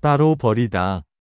따로 버리다.